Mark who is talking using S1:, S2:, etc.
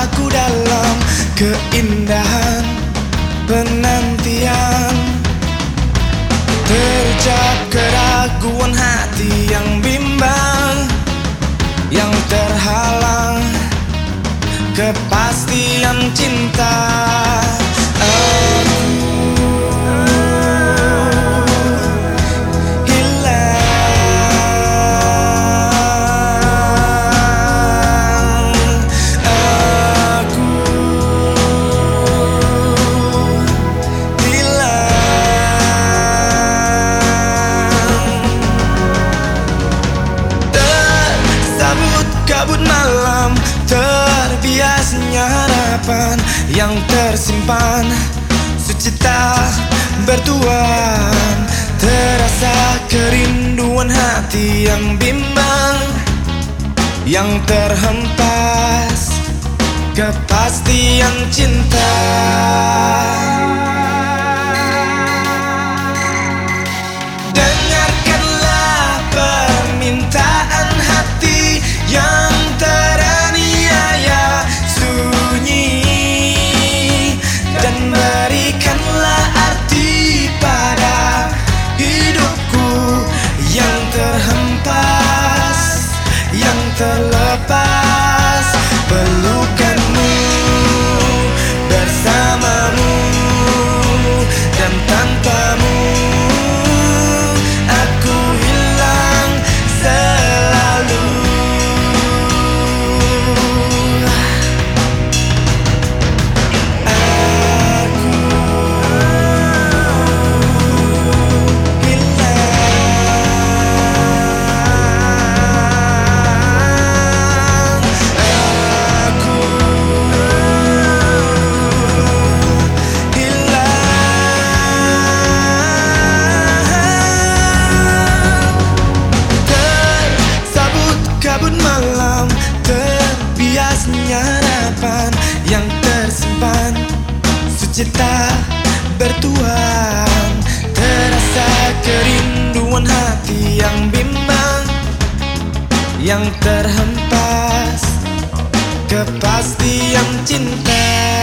S1: aku dalam keindahan penantian. Terjap keraguan hati yang bimbang Yang terhalang kepastian cinta kabut malam Terbiasnya harapan yang tersimpan. Sucita bertuan Terasa kerinduan hati yang bimbang Yang terhempas. Kepastian cinta terlepas. Cita bertuan Terasa kerinduan hati yang bimbang Yang terhempas. Kepastian cinta